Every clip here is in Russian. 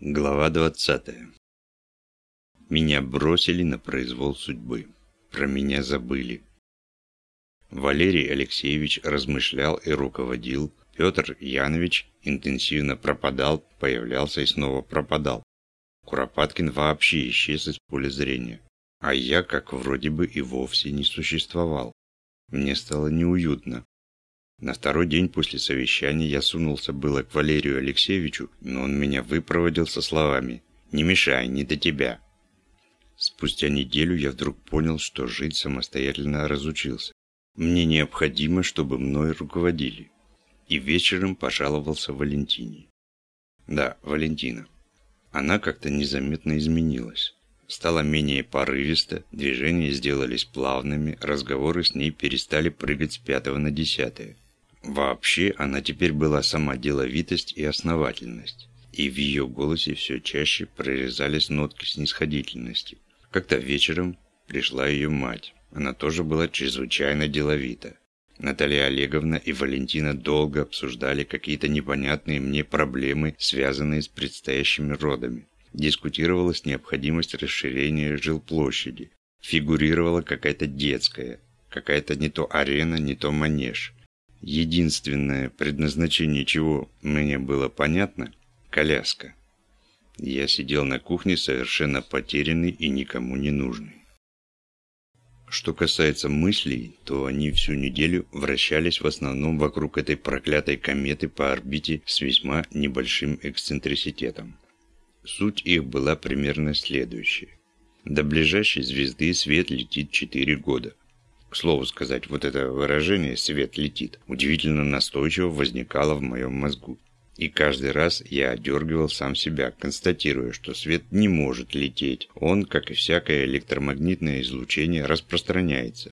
Глава 20. Меня бросили на произвол судьбы. Про меня забыли. Валерий Алексеевич размышлял и руководил. Петр Янович интенсивно пропадал, появлялся и снова пропадал. Куропаткин вообще исчез из поля зрения. А я как вроде бы и вовсе не существовал. Мне стало неуютно. На второй день после совещания я сунулся было к Валерию Алексеевичу, но он меня выпроводил со словами «Не мешай, не до тебя». Спустя неделю я вдруг понял, что жить самостоятельно разучился. Мне необходимо, чтобы мной руководили. И вечером пожаловался Валентине. Да, Валентина. Она как-то незаметно изменилась. Стала менее порывисто, движения сделались плавными, разговоры с ней перестали прыгать с пятого на десятое. Вообще, она теперь была сама деловитость и основательность. И в ее голосе все чаще прорезались нотки снисходительности. Как-то вечером пришла ее мать. Она тоже была чрезвычайно деловита. Наталья Олеговна и Валентина долго обсуждали какие-то непонятные мне проблемы, связанные с предстоящими родами. Дискутировалась необходимость расширения жилплощади. Фигурировала какая-то детская, какая-то не то арена, не то манеж. Единственное предназначение чего мне было понятно – коляска. Я сидел на кухне совершенно потерянный и никому не нужный. Что касается мыслей, то они всю неделю вращались в основном вокруг этой проклятой кометы по орбите с весьма небольшим эксцентриситетом. Суть их была примерно следующая. До ближайшей звезды свет летит 4 года. К слову сказать, вот это выражение «свет летит» удивительно настойчиво возникало в моем мозгу. И каждый раз я одергивал сам себя, констатируя, что свет не может лететь. Он, как и всякое электромагнитное излучение, распространяется.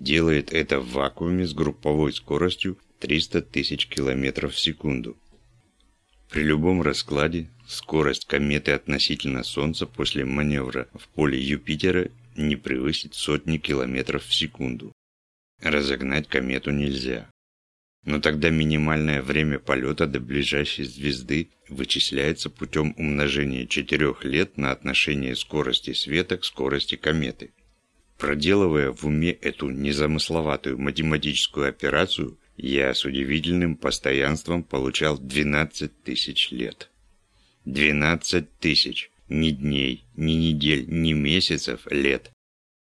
Делает это в вакууме с групповой скоростью 300 тысяч километров в секунду. При любом раскладе скорость кометы относительно Солнца после маневра в поле Юпитера не превысить сотни километров в секунду. Разогнать комету нельзя. Но тогда минимальное время полета до ближайшей звезды вычисляется путем умножения 4 лет на отношение скорости света к скорости кометы. Проделывая в уме эту незамысловатую математическую операцию, я с удивительным постоянством получал 12 тысяч лет. 12 тысяч! Ни дней, ни недель, ни месяцев, лет.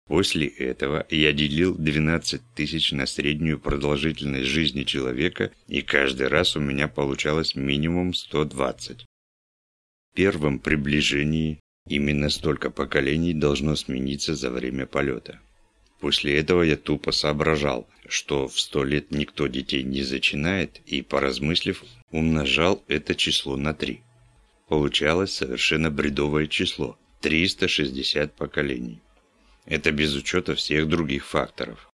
После этого я делил 12 тысяч на среднюю продолжительность жизни человека, и каждый раз у меня получалось минимум 120. В первом приближении именно столько поколений должно смениться за время полета. После этого я тупо соображал, что в сто лет никто детей не зачинает, и, поразмыслив, умножал это число на три. Получалось совершенно бредовое число – 360 поколений. Это без учета всех других факторов.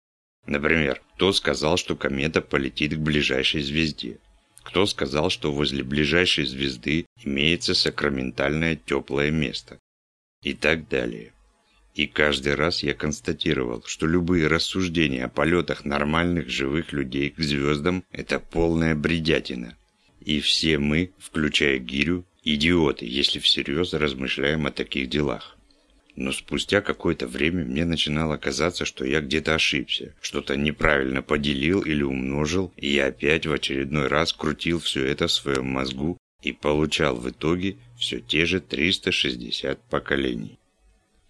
Например, кто сказал, что комета полетит к ближайшей звезде? Кто сказал, что возле ближайшей звезды имеется сакраментальное теплое место? И так далее. И каждый раз я констатировал, что любые рассуждения о полетах нормальных живых людей к звездам – это полная бредятина. И все мы, включая Гирю, идиоты, если всерьез размышляем о таких делах. Но спустя какое-то время мне начинало казаться, что я где-то ошибся, что-то неправильно поделил или умножил, и я опять в очередной раз крутил все это в своем мозгу и получал в итоге все те же 360 поколений.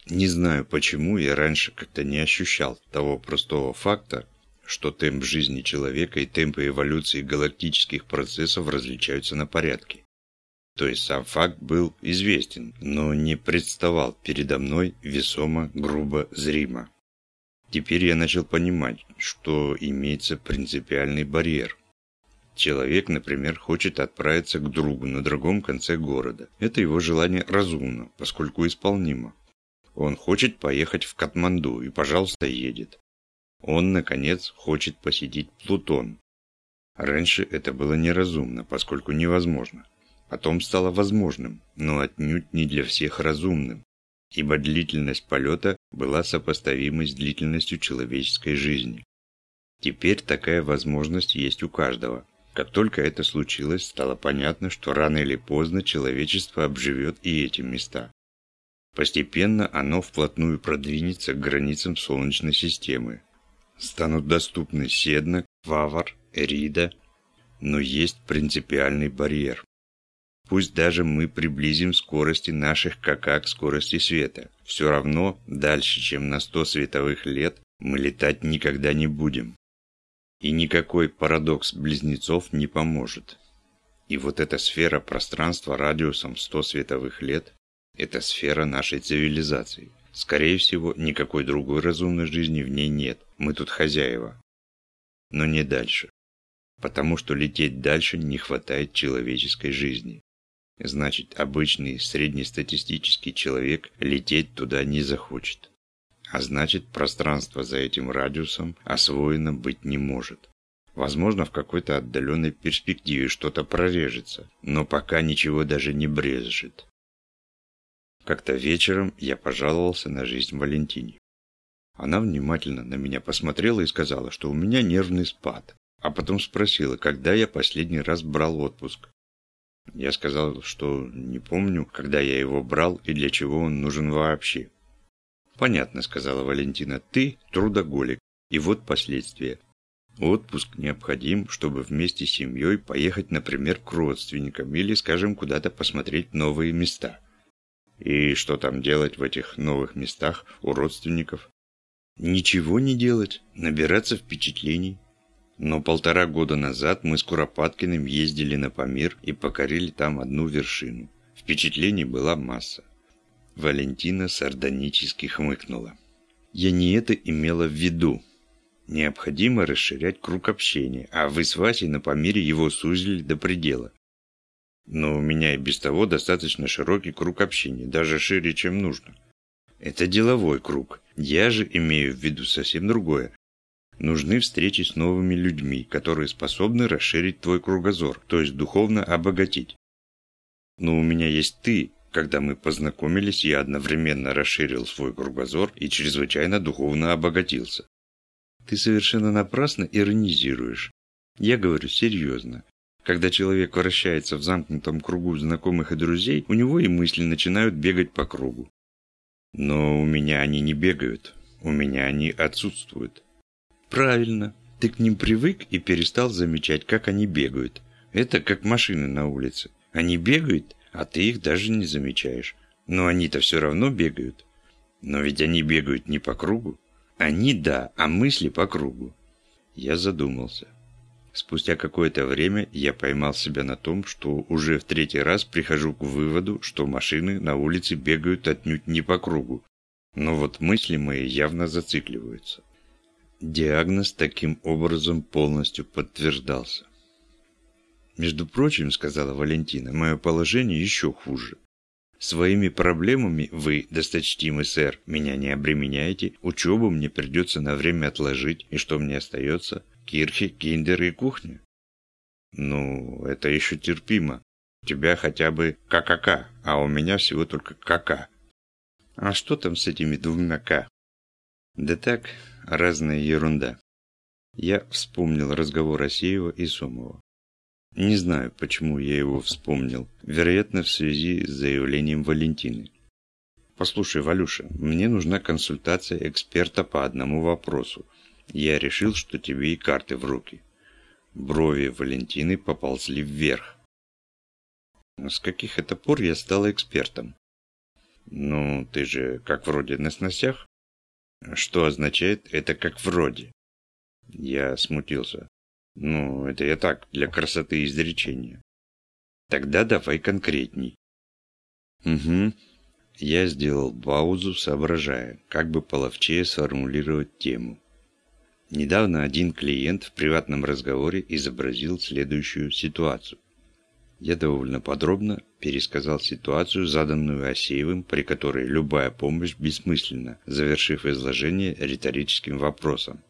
Не знаю почему я раньше как-то не ощущал того простого факта, что темп жизни человека и темпы эволюции галактических процессов различаются на порядке. То есть сам факт был известен, но не представал передо мной весомо, грубо, зримо. Теперь я начал понимать, что имеется принципиальный барьер. Человек, например, хочет отправиться к другу на другом конце города. Это его желание разумно, поскольку исполнимо. Он хочет поехать в Катманду и, пожалуйста, едет. Он, наконец, хочет посетить Плутон. Раньше это было неразумно, поскольку невозможно. Потом стало возможным, но отнюдь не для всех разумным, ибо длительность полета была сопоставимой с длительностью человеческой жизни. Теперь такая возможность есть у каждого. Как только это случилось, стало понятно, что рано или поздно человечество обживет и эти места. Постепенно оно вплотную продвинется к границам Солнечной системы. Станут доступны Седна, Вавар, Эрида, но есть принципиальный барьер. Пусть даже мы приблизим скорости наших КК к скорости света, все равно дальше, чем на 100 световых лет, мы летать никогда не будем. И никакой парадокс близнецов не поможет. И вот эта сфера пространства радиусом 100 световых лет – это сфера нашей цивилизации. Скорее всего, никакой другой разумной жизни в ней нет. Мы тут хозяева. Но не дальше. Потому что лететь дальше не хватает человеческой жизни. Значит, обычный среднестатистический человек лететь туда не захочет. А значит, пространство за этим радиусом освоено быть не может. Возможно, в какой-то отдаленной перспективе что-то прорежется, но пока ничего даже не брезжит. Как-то вечером я пожаловался на жизнь Валентине. Она внимательно на меня посмотрела и сказала, что у меня нервный спад, а потом спросила, когда я последний раз брал отпуск. Я сказал, что не помню, когда я его брал и для чего он нужен вообще. «Понятно», — сказала Валентина, — «ты трудоголик, и вот последствия. Отпуск необходим, чтобы вместе с семьей поехать, например, к родственникам или, скажем, куда-то посмотреть новые места. И что там делать в этих новых местах у родственников? Ничего не делать, набираться впечатлений. Но полтора года назад мы с Куропаткиным ездили на Памир и покорили там одну вершину. Впечатлений была масса. Валентина сардонически хмыкнула. «Я не это имела в виду. Необходимо расширять круг общения, а вы с Васей на Памире его сузили до предела. Но у меня и без того достаточно широкий круг общения, даже шире, чем нужно. Это деловой круг. Я же имею в виду совсем другое. Нужны встречи с новыми людьми, которые способны расширить твой кругозор, то есть духовно обогатить. Но у меня есть ты, когда мы познакомились, я одновременно расширил свой кругозор и чрезвычайно духовно обогатился. Ты совершенно напрасно иронизируешь. Я говорю серьезно. Когда человек вращается в замкнутом кругу знакомых и друзей, у него и мысли начинают бегать по кругу. Но у меня они не бегают, у меня они отсутствуют. Правильно, ты к ним привык и перестал замечать, как они бегают. Это как машины на улице. Они бегают, а ты их даже не замечаешь. Но они-то все равно бегают. Но ведь они бегают не по кругу. Они да, а мысли по кругу. Я задумался. Спустя какое-то время я поймал себя на том, что уже в третий раз прихожу к выводу, что машины на улице бегают отнюдь не по кругу. Но вот мысли мои явно зацикливаются. Диагноз таким образом полностью подтверждался. «Между прочим, — сказала Валентина, — мое положение еще хуже. Своими проблемами вы, досточтимый сэр, меня не обременяете, учебу мне придется на время отложить, и что мне остается? Кирхи, киндер и кухня?» «Ну, это еще терпимо. У тебя хотя бы ККК, а у меня всего только КК. А что там с этими двумя К?» «Да так, разная ерунда». Я вспомнил разговор Асеева и Сомова. Не знаю, почему я его вспомнил. Вероятно, в связи с заявлением Валентины. Послушай, Валюша, мне нужна консультация эксперта по одному вопросу. Я решил, что тебе и карты в руки. Брови Валентины поползли вверх. С каких это пор я стал экспертом? Ну, ты же как вроде на сносях. Что означает это как вроде? Я смутился. Ну, это я так, для красоты изречения. Тогда давай конкретней. Угу. Я сделал паузу, соображая, как бы половчее сформулировать тему. Недавно один клиент в приватном разговоре изобразил следующую ситуацию. Я довольно подробно пересказал ситуацию, заданную Асеевым, при которой любая помощь бессмысленна, завершив изложение риторическим вопросом.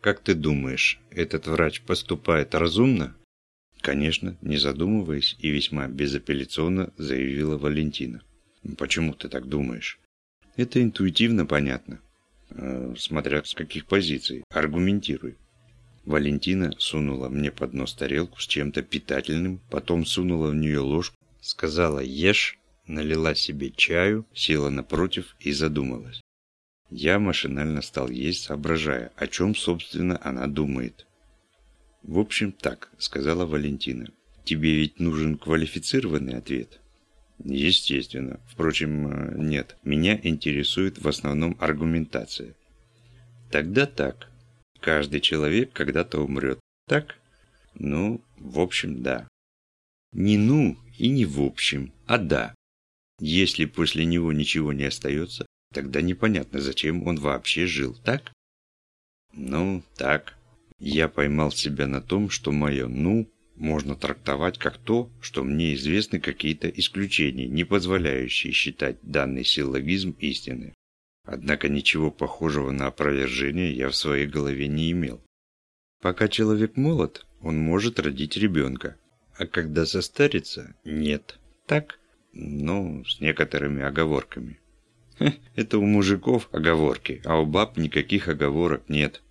Как ты думаешь, этот врач поступает разумно? Конечно, не задумываясь и весьма безапелляционно заявила Валентина. Почему ты так думаешь? Это интуитивно понятно. Э, смотря с каких позиций. Аргументируй. Валентина сунула мне под нос тарелку с чем-то питательным, потом сунула в нее ложку, сказала «Ешь», налила себе чаю, села напротив и задумалась. Я машинально стал есть, соображая, о чем, собственно, она думает. «В общем, так», — сказала Валентина. «Тебе ведь нужен квалифицированный ответ». Естественно. Впрочем, э, нет. Меня интересует в основном аргументация. Тогда так. Каждый человек когда-то умрет. Так? Ну, в общем, да. Не ну и не в общем, а да. Если после него ничего не остается, тогда непонятно, зачем он вообще жил, так? Ну, так. Я поймал себя на том, что мое «ну» можно трактовать как то, что мне известны какие-то исключения, не позволяющие считать данный силлогизм истины. Однако ничего похожего на опровержение я в своей голове не имел. Пока человек молод, он может родить ребенка, а когда состарится – нет. Так? Ну, с некоторыми оговорками. Это у мужиков оговорки, а у баб никаких оговорок нет.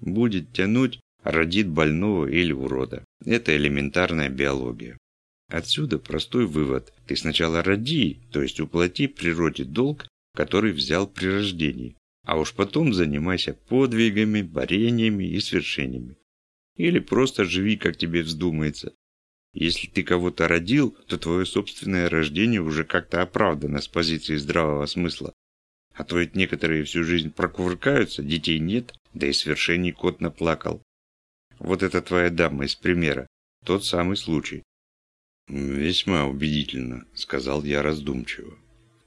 Будет тянуть, родит больного или урода. Это элементарная биология. Отсюда простой вывод. Ты сначала роди, то есть уплати природе долг, который взял при рождении, а уж потом занимайся подвигами, борениями и свершениями. Или просто живи, как тебе вздумается. Если ты кого-то родил, то твое собственное рождение уже как-то оправдано с позиции здравого смысла. А то ведь некоторые всю жизнь прокувыркаются, детей нет, да и свершений кот наплакал. Вот это твоя дама из примера. Тот самый случай. Весьма убедительно, сказал я раздумчиво.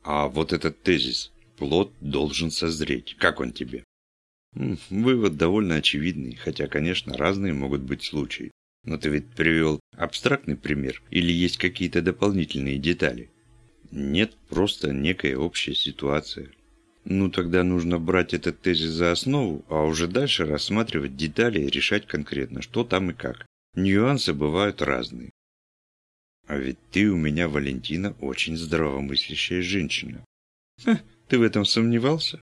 А вот этот тезис. Плод должен созреть. Как он тебе? Вывод довольно очевидный, хотя, конечно, разные могут быть случаи. Но ты ведь привел абстрактный пример или есть какие-то дополнительные детали? Нет, просто некая общая ситуация. Ну, тогда нужно брать этот тезис за основу, а уже дальше рассматривать детали и решать конкретно, что там и как. Нюансы бывают разные. А ведь ты у меня, Валентина, очень здравомыслящая женщина. Ха, ты в этом сомневался?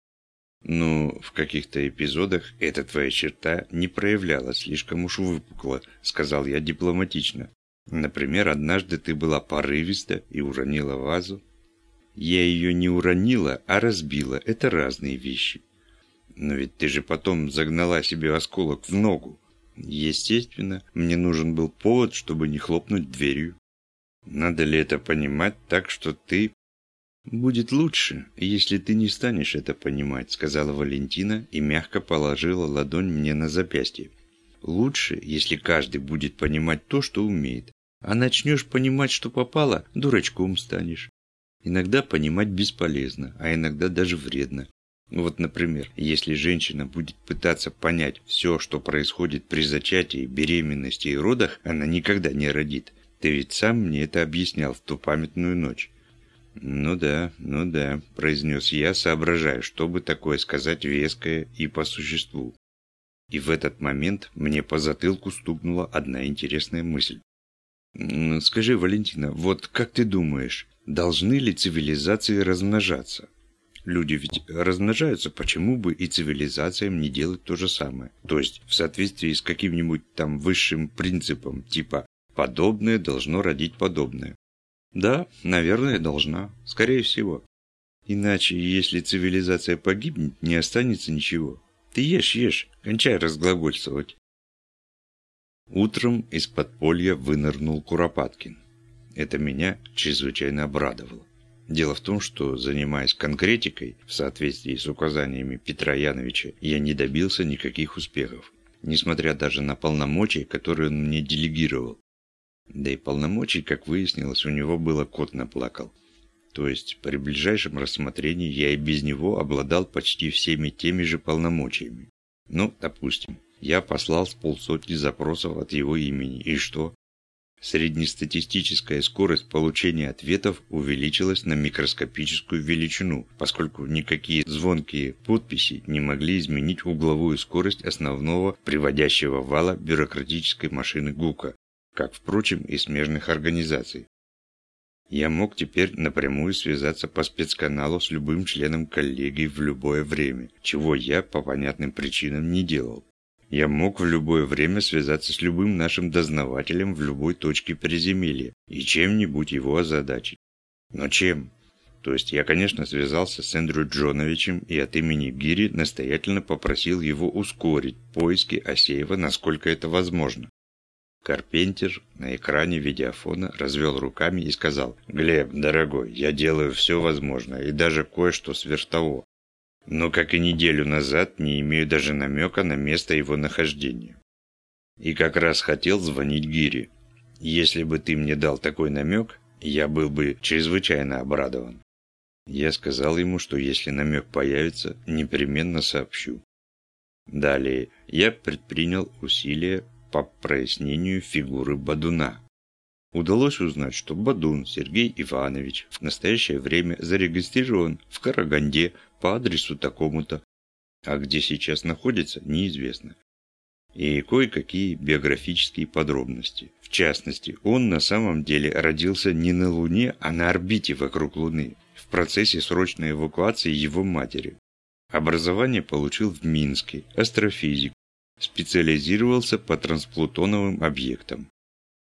Ну, в каких-то эпизодах эта твоя черта не проявлялась слишком уж выпукло, сказал я дипломатично. Например, однажды ты была порывиста и уронила вазу, я ее не уронила, а разбила. Это разные вещи. Но ведь ты же потом загнала себе осколок в ногу. Естественно, мне нужен был повод, чтобы не хлопнуть дверью. Надо ли это понимать так, что ты... «Будет лучше, если ты не станешь это понимать», сказала Валентина и мягко положила ладонь мне на запястье. «Лучше, если каждый будет понимать то, что умеет. А начнешь понимать, что попало, дурачком станешь. Иногда понимать бесполезно, а иногда даже вредно. Вот, например, если женщина будет пытаться понять все, что происходит при зачатии, беременности и родах, она никогда не родит. Ты ведь сам мне это объяснял в ту памятную ночь. «Ну да, ну да», – произнес я, соображая, чтобы такое сказать веское и по существу. И в этот момент мне по затылку стукнула одна интересная мысль. «Скажи, Валентина, вот как ты думаешь, Должны ли цивилизации размножаться? Люди ведь размножаются, почему бы и цивилизациям не делать то же самое? То есть в соответствии с каким-нибудь там высшим принципом, типа «подобное должно родить подобное». Да, наверное, должна. Скорее всего. Иначе, если цивилизация погибнет, не останется ничего. Ты ешь, ешь, кончай разглагольствовать. Утром из подполья вынырнул Куропаткин. Это меня чрезвычайно обрадовало. Дело в том, что, занимаясь конкретикой, в соответствии с указаниями Петра Яновича, я не добился никаких успехов, несмотря даже на полномочия, которые он мне делегировал. Да и полномочий, как выяснилось, у него было кот наплакал. То есть, при ближайшем рассмотрении я и без него обладал почти всеми теми же полномочиями. Ну, допустим, я послал с полсотни запросов от его имени. И что? Среднестатистическая скорость получения ответов увеличилась на микроскопическую величину, поскольку никакие звонкие подписи не могли изменить угловую скорость основного приводящего вала бюрократической машины ГУКа, как, впрочем, и смежных организаций. Я мог теперь напрямую связаться по спецканалу с любым членом коллегии в любое время, чего я по понятным причинам не делал. Я мог в любое время связаться с любым нашим дознавателем в любой точке приземелья и чем-нибудь его озадачить. Но чем? То есть я, конечно, связался с Эндрю Джоновичем и от имени Гири настоятельно попросил его ускорить поиски Асеева, насколько это возможно. Карпентер на экране видеофона развел руками и сказал, «Глеб, дорогой, я делаю все возможное и даже кое-что сверх того но, как и неделю назад, не имею даже намека на место его нахождения. И как раз хотел звонить Гире. Если бы ты мне дал такой намек, я был бы чрезвычайно обрадован. Я сказал ему, что если намек появится, непременно сообщу. Далее я предпринял усилия по прояснению фигуры Бадуна. Удалось узнать, что Бадун Сергей Иванович в настоящее время зарегистрирован в Караганде по адресу такому-то, а где сейчас находится, неизвестно. И кое-какие биографические подробности. В частности, он на самом деле родился не на Луне, а на орбите вокруг Луны, в процессе срочной эвакуации его матери. Образование получил в Минске, астрофизик, специализировался по трансплутоновым объектам.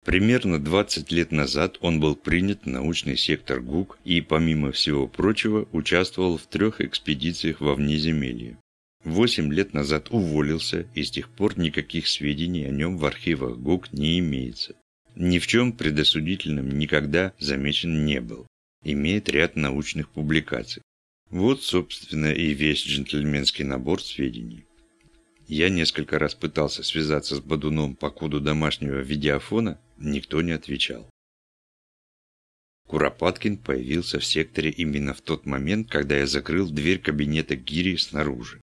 Примерно 20 лет назад он был принят в научный сектор ГУК и, помимо всего прочего, участвовал в трех экспедициях во внеземелье. Восемь лет назад уволился, и с тех пор никаких сведений о нем в архивах ГУК не имеется. Ни в чем предосудительном никогда замечен не был. Имеет ряд научных публикаций. Вот, собственно, и весь джентльменский набор сведений. Я несколько раз пытался связаться с Бадуном по коду домашнего видеофона, никто не отвечал. Куропаткин появился в секторе именно в тот момент, когда я закрыл дверь кабинета Гири снаружи.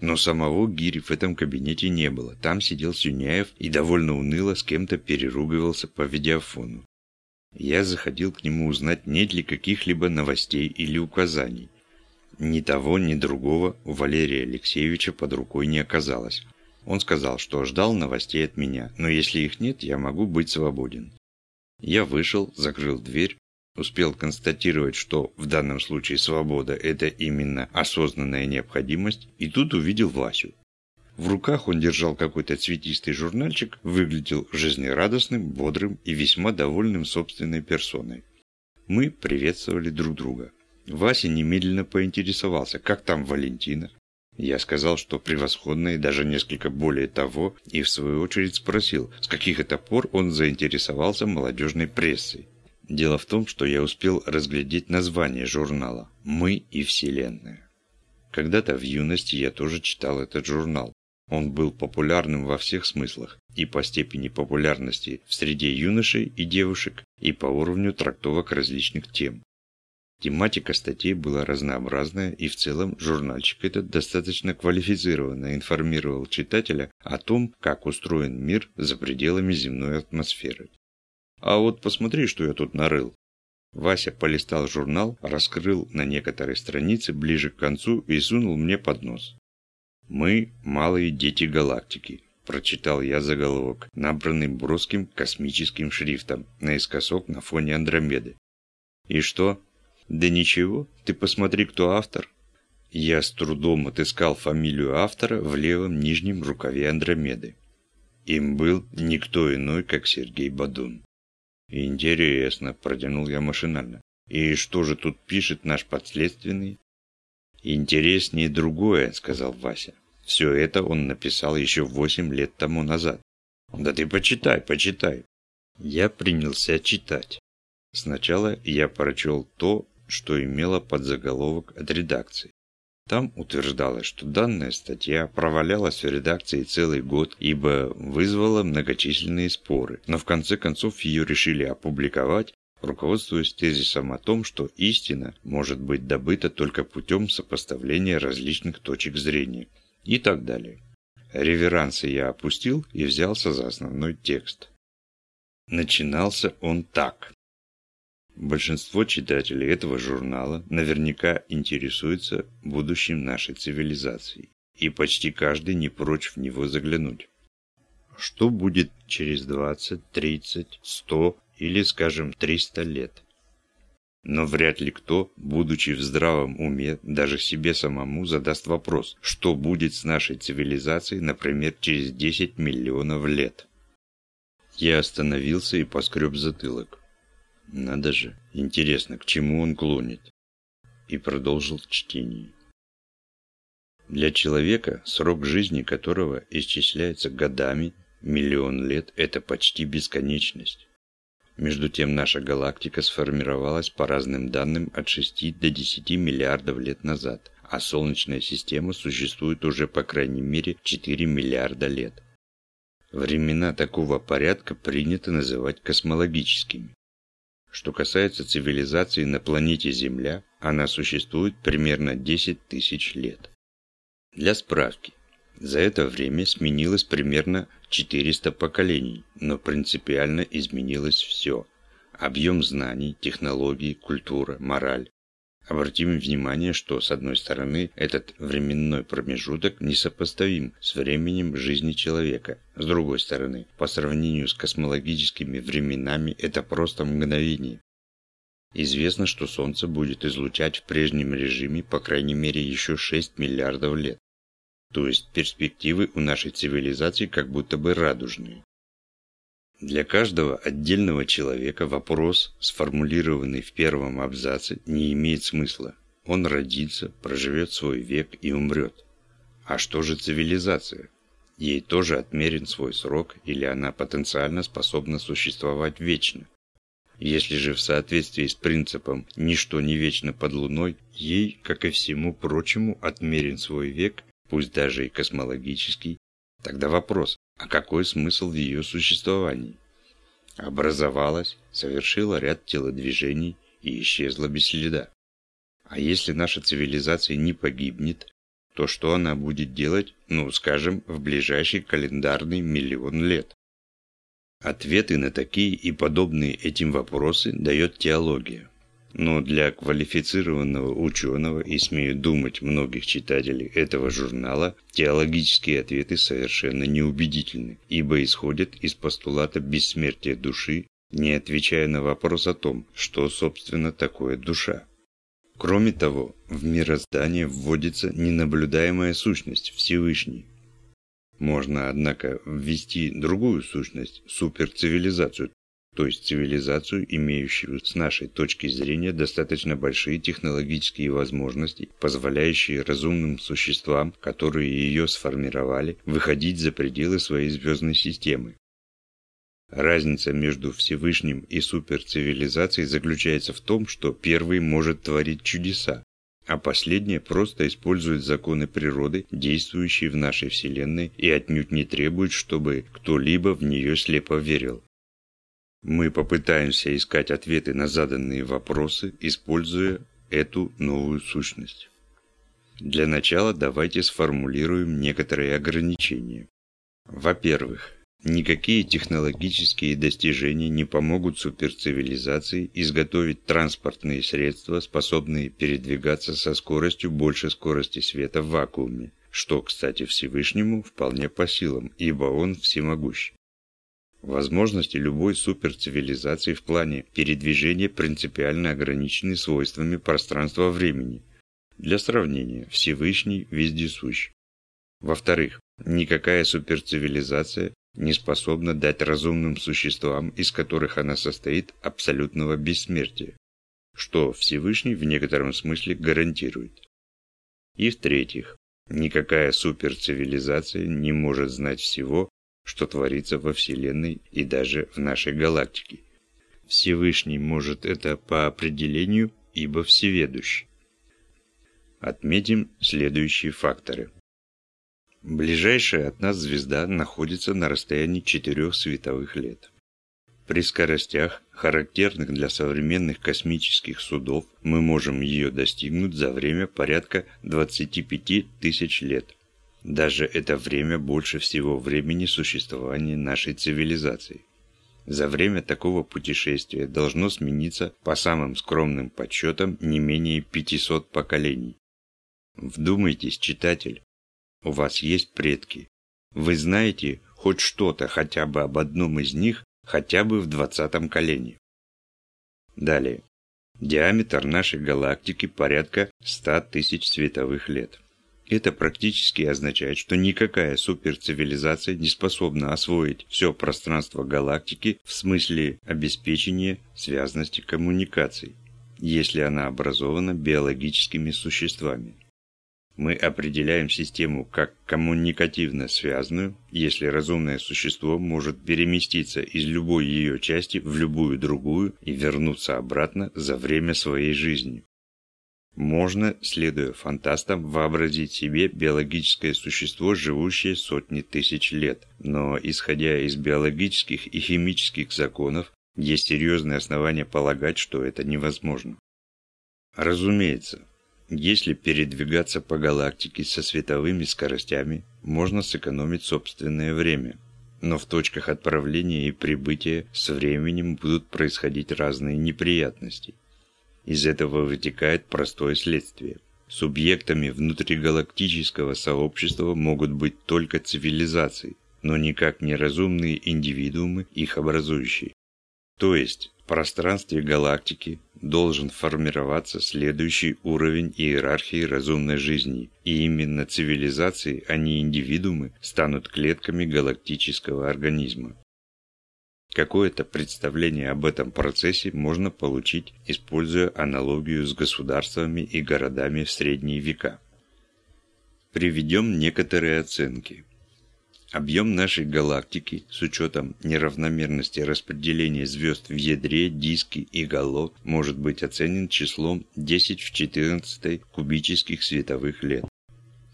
Но самого Гири в этом кабинете не было. Там сидел Сюняев и довольно уныло с кем-то переругивался по видеофону. Я заходил к нему узнать, нет ли каких-либо новостей или указаний. Ни того, ни другого у Валерия Алексеевича под рукой не оказалось. Он сказал, что ждал новостей от меня, но если их нет, я могу быть свободен. Я вышел, закрыл дверь, успел констатировать, что в данном случае свобода – это именно осознанная необходимость, и тут увидел Васю. В руках он держал какой-то цветистый журнальчик, выглядел жизнерадостным, бодрым и весьма довольным собственной персоной. Мы приветствовали друг друга. Вася немедленно поинтересовался, как там Валентина. Я сказал, что превосходно и даже несколько более того, и в свою очередь спросил, с каких это пор он заинтересовался молодежной прессой. Дело в том, что я успел разглядеть название журнала «Мы и Вселенная». Когда-то в юности я тоже читал этот журнал. Он был популярным во всех смыслах, и по степени популярности в среде юношей и девушек, и по уровню трактовок различных тем. Тематика статей была разнообразная, и в целом журнальчик этот достаточно квалифицированно информировал читателя о том, как устроен мир за пределами земной атмосферы. А вот посмотри, что я тут нарыл. Вася полистал журнал, раскрыл на некоторые страницы ближе к концу и сунул мне под нос. «Мы – малые дети галактики», – прочитал я заголовок, набранный броским космическим шрифтом, наискосок на фоне Андромеды. «И что?» Да ничего, ты посмотри, кто автор. Я с трудом отыскал фамилию автора в левом нижнем рукаве Андромеды. Им был никто иной, как Сергей Бадун. Интересно, протянул я машинально. И что же тут пишет наш подследственный? Интереснее другое, сказал Вася. Все это он написал еще восемь лет тому назад. Да ты почитай, почитай. Я принялся читать. Сначала я прочел то, что имело подзаголовок от редакции. Там утверждалось, что данная статья провалялась в редакции целый год, ибо вызвала многочисленные споры, но в конце концов ее решили опубликовать, руководствуясь тезисом о том, что истина может быть добыта только путем сопоставления различных точек зрения и так далее. Реверансы я опустил и взялся за основной текст. Начинался он так. Большинство читателей этого журнала наверняка интересуется будущим нашей цивилизации, и почти каждый не прочь в него заглянуть. Что будет через 20, 30, 100 или, скажем, 300 лет? Но вряд ли кто, будучи в здравом уме, даже себе самому задаст вопрос, что будет с нашей цивилизацией, например, через 10 миллионов лет. Я остановился и поскреб затылок. Надо же, интересно, к чему он клонит. И продолжил чтение. Для человека, срок жизни которого исчисляется годами, миллион лет – это почти бесконечность. Между тем наша галактика сформировалась по разным данным от 6 до 10 миллиардов лет назад, а Солнечная система существует уже по крайней мере 4 миллиарда лет. Времена такого порядка принято называть космологическими. Что касается цивилизации на планете Земля, она существует примерно 10 тысяч лет. Для справки, за это время сменилось примерно 400 поколений, но принципиально изменилось все. Объем знаний, технологий, культура, мораль. Обратим внимание, что, с одной стороны, этот временной промежуток несопоставим с временем жизни человека. С другой стороны, по сравнению с космологическими временами, это просто мгновение. Известно, что Солнце будет излучать в прежнем режиме по крайней мере еще 6 миллиардов лет. То есть перспективы у нашей цивилизации как будто бы радужные. Для каждого отдельного человека вопрос, сформулированный в первом абзаце, не имеет смысла. Он родится, проживет свой век и умрет. А что же цивилизация? Ей тоже отмерен свой срок или она потенциально способна существовать вечно? Если же в соответствии с принципом «ничто не вечно под луной», ей, как и всему прочему, отмерен свой век пусть даже и космологический, тогда вопрос, а какой смысл в ее существовании? Образовалась, совершила ряд телодвижений и исчезла без следа. А если наша цивилизация не погибнет, то что она будет делать, ну, скажем, в ближайший календарный миллион лет? Ответы на такие и подобные этим вопросы дает теология. Но для квалифицированного ученого, и смею думать многих читателей этого журнала, теологические ответы совершенно неубедительны, ибо исходят из постулата бессмертия души, не отвечая на вопрос о том, что, собственно, такое душа. Кроме того, в мироздание вводится ненаблюдаемая сущность Всевышний. Можно, однако, ввести другую сущность, суперцивилизацию, то есть цивилизацию, имеющую с нашей точки зрения достаточно большие технологические возможности, позволяющие разумным существам, которые ее сформировали, выходить за пределы своей звездной системы. Разница между Всевышним и суперцивилизацией заключается в том, что первый может творить чудеса, а последняя просто использует законы природы, действующие в нашей Вселенной, и отнюдь не требует, чтобы кто-либо в нее слепо верил. Мы попытаемся искать ответы на заданные вопросы, используя эту новую сущность. Для начала давайте сформулируем некоторые ограничения. Во-первых, никакие технологические достижения не помогут суперцивилизации изготовить транспортные средства, способные передвигаться со скоростью больше скорости света в вакууме, что, кстати, Всевышнему вполне по силам, ибо он всемогущ. Возможности любой суперцивилизации в плане передвижения принципиально ограничены свойствами пространства-времени. Для сравнения, Всевышний вездесущ. Во-вторых, никакая суперцивилизация не способна дать разумным существам, из которых она состоит, абсолютного бессмертия, что Всевышний в некотором смысле гарантирует. И в-третьих, никакая суперцивилизация не может знать всего, что творится во Вселенной и даже в нашей галактике. Всевышний может это по определению, ибо всеведущий. Отметим следующие факторы. Ближайшая от нас звезда находится на расстоянии 4 световых лет. При скоростях, характерных для современных космических судов, мы можем ее достигнуть за время порядка 25 тысяч лет. Даже это время больше всего времени существования нашей цивилизации. За время такого путешествия должно смениться, по самым скромным подсчетам, не менее 500 поколений. Вдумайтесь, читатель. У вас есть предки. Вы знаете хоть что-то хотя бы об одном из них, хотя бы в двадцатом колене. Далее. Диаметр нашей галактики порядка 100 тысяч световых лет. Это практически означает, что никакая суперцивилизация не способна освоить все пространство галактики в смысле обеспечения связности коммуникаций, если она образована биологическими существами. Мы определяем систему как коммуникативно связанную, если разумное существо может переместиться из любой ее части в любую другую и вернуться обратно за время своей жизни. Можно, следуя фантастам, вообразить себе биологическое существо, живущее сотни тысяч лет, но, исходя из биологических и химических законов, есть серьезные основания полагать, что это невозможно. Разумеется, если передвигаться по галактике со световыми скоростями, можно сэкономить собственное время. Но в точках отправления и прибытия со временем будут происходить разные неприятности. Из этого вытекает простое следствие. Субъектами внутригалактического сообщества могут быть только цивилизации, но никак не разумные индивидуумы, их образующие. То есть, в пространстве галактики должен формироваться следующий уровень иерархии разумной жизни, и именно цивилизации, а не индивидуумы, станут клетками галактического организма. Какое-то представление об этом процессе можно получить, используя аналогию с государствами и городами в средние века. Приведем некоторые оценки. Объем нашей галактики с учетом неравномерности распределения звезд в ядре, диске и гало может быть оценен числом 10 в 14 кубических световых лет.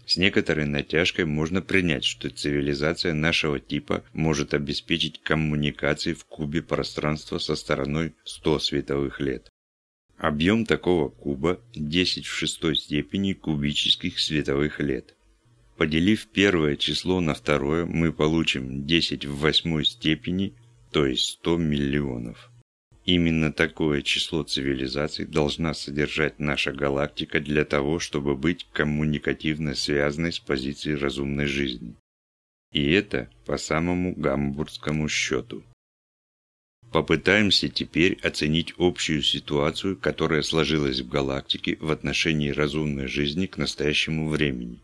С некоторой натяжкой можно принять, что цивилизация нашего типа может обеспечить коммуникации в кубе пространства со стороной 100 световых лет. Объем такого куба 10 в шестой степени кубических световых лет. Поделив первое число на второе, мы получим 10 в восьмой степени, то есть 100 миллионов. Именно такое число цивилизаций должна содержать наша галактика для того, чтобы быть коммуникативно связанной с позицией разумной жизни. И это по самому гамбургскому счету. Попытаемся теперь оценить общую ситуацию, которая сложилась в галактике в отношении разумной жизни к настоящему времени.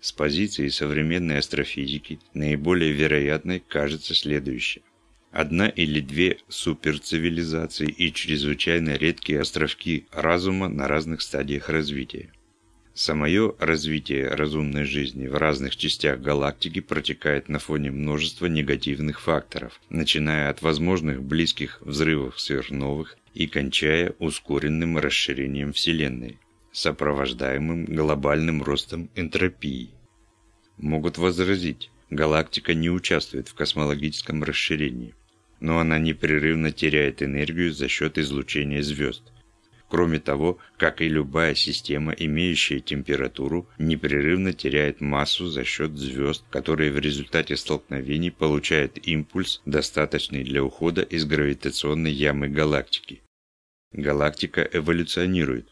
С позиции современной астрофизики наиболее вероятной кажется следующее. Одна или две суперцивилизации и чрезвычайно редкие островки разума на разных стадиях развития. Самое развитие разумной жизни в разных частях галактики протекает на фоне множества негативных факторов, начиная от возможных близких взрывов сверхновых и кончая ускоренным расширением Вселенной, сопровождаемым глобальным ростом энтропии. Могут возразить, галактика не участвует в космологическом расширении но она непрерывно теряет энергию за счет излучения звезд. Кроме того, как и любая система, имеющая температуру, непрерывно теряет массу за счет звезд, которые в результате столкновений получают импульс, достаточный для ухода из гравитационной ямы галактики. Галактика эволюционирует.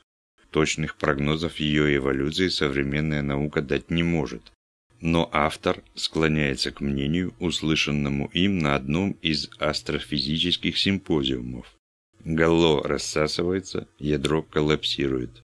Точных прогнозов ее эволюции современная наука дать не может но автор склоняется к мнению, услышанному им на одном из астрофизических симпозиумов. Галло рассасывается, ядро коллапсирует.